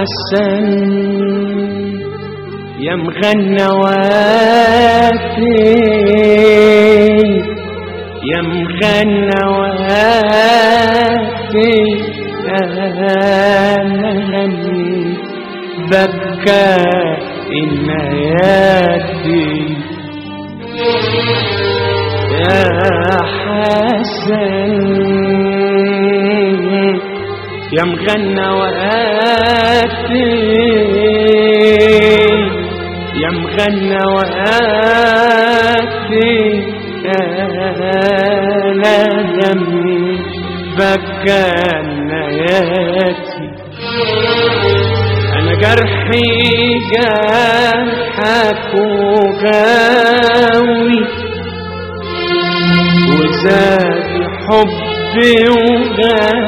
حسن يا مغنى واتي يا مغنى واتي أنا غني بكى النياتي يا حسن يا مغنى يا مغنى وقاتي أنا دمي بكى نياتي أنا جرحي جرحك وغاوي وزاد حبي وغاوي.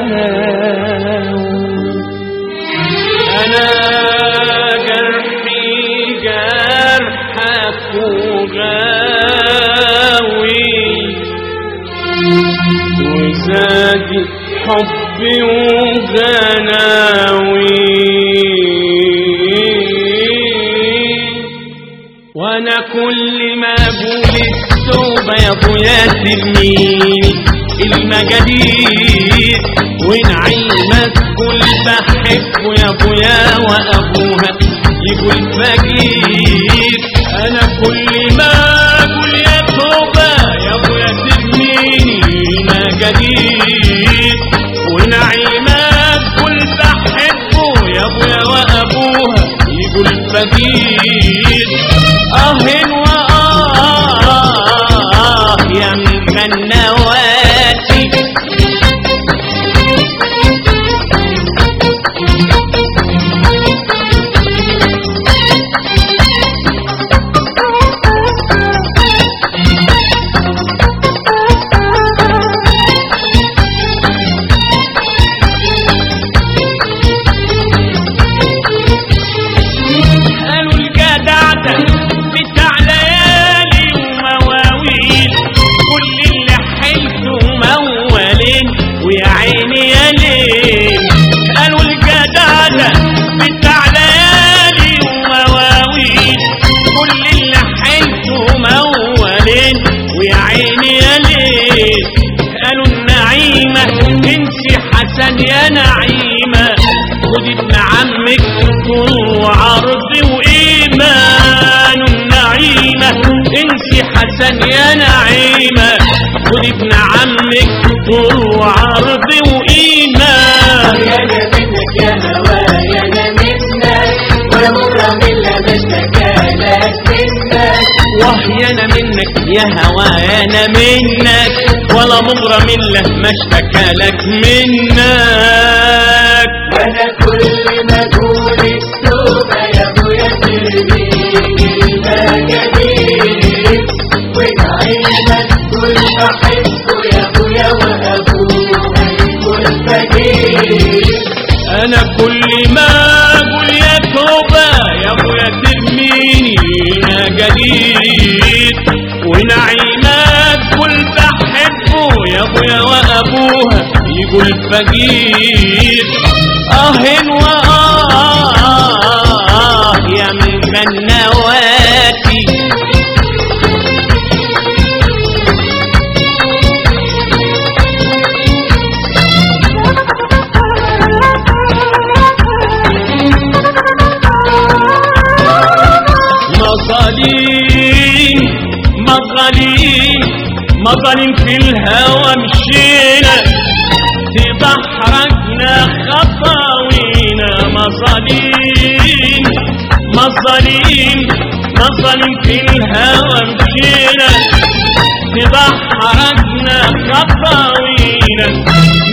حبي وغناوي وأنا كل ما أقول التوبة يا ابويا ترميني المجادير ونعيمك كل بحبه يا ابويا وابوها يقول فقير أنا كل ما أقول يا توبة يا ابويا ترميني المجادير انسي حسن يا نعيمة. خد ابن عمك طول وعرض وإيمان. يا أنا منك يا هوايا أنا منك. ولا مغرم الا بشتكالك منك وهي أنا منك يا هوايا أنا منك ولا مغرم الا ما اشتكى لك منك. وأنا كل ما أنا كل ما أقول يا توبة يا ابويا ترميني يا جديد ونعيمات كل بحبه يا ابويا وابوها يقول فقير. آه واه مظالم في الهوى مشينا في بحرنا خطاوينا مظالم مظالم مظالم في الهوى مشينا في بحرنا خطاوينا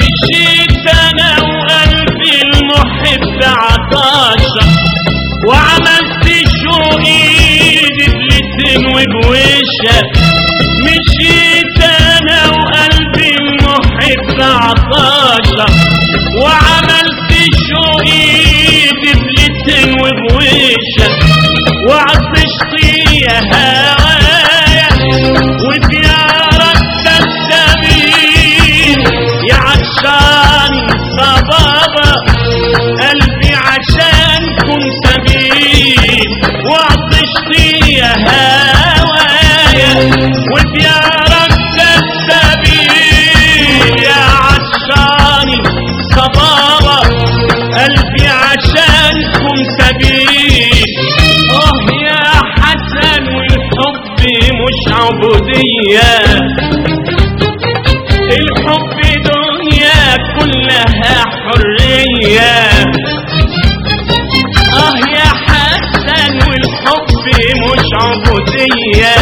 مشيت أنا وقلبي المحب عطاشة وعملت شو ايدي بلتن مشيت وعطشت يا هوايا عبودية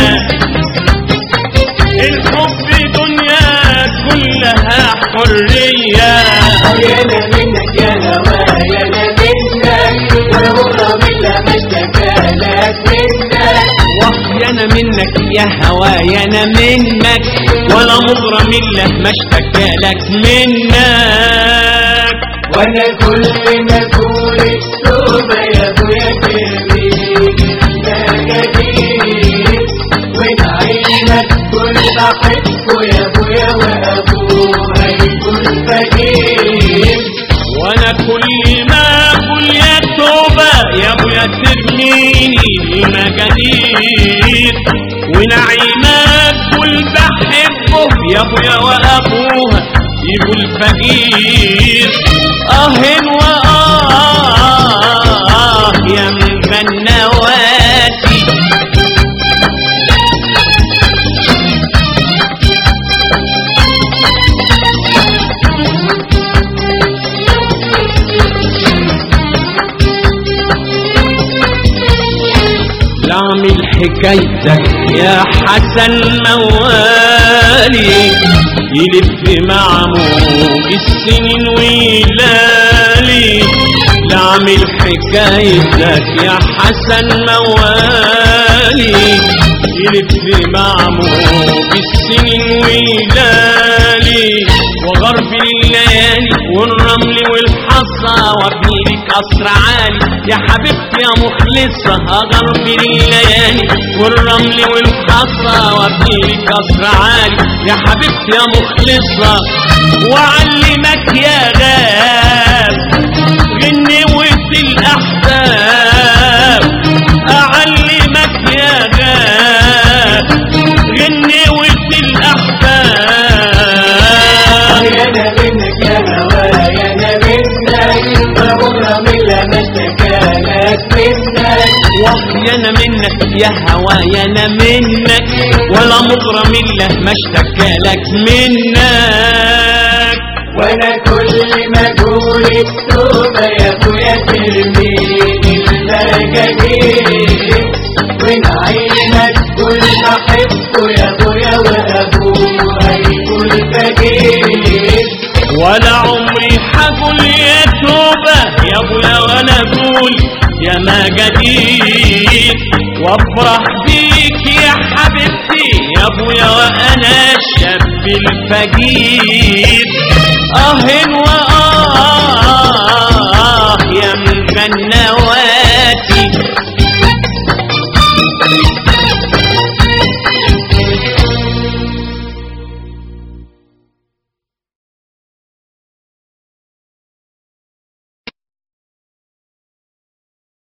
الحب دنيا كلها حرية. يانا منك يا هوا يانا منك. ولا بكرة من لا مشتكى لك منك. وحيانا منك يا هوايانا منك. ولا مغرم الا ما اشتكى لك منك. وأنا كل ما أقول التوبة يا ابويا ترميك ونعيمك كل بحبه يا أبويا وأبوها يقول فقير آه وآه يا مغنواتي حكايتك يا حسن موالي يلف مع موج السنين ويلالي. لعمل حكايتك يا حسن موالي. يلف مع موج السنين ويلالي. وغرب الليالي والرمل والحصى وابني لك قصر عالي يا حبيبتي يا مخلصة غرب الليالي. والرمل والحصى وابني لك قصر عالي يا حبيبتي يا مخلصة وعلمك يا غاب غنوة الأحباب وحيانا منك يا هوايانا منك ولا مغرم إلا ما اشتكى لك منك. وأنا كل ما أقول التوبة يا ابويا ترميني المجانين ونعيمك كل ما احبه يا ابويا وابوه هيكون فقير ولا عمري حقول يا توبة يا ابويا ولا أقول يا ما جديد وافرح بيك يا حبيبتي. يا أبويا وأنا الشاب الفقير. آه وآه يا مغنى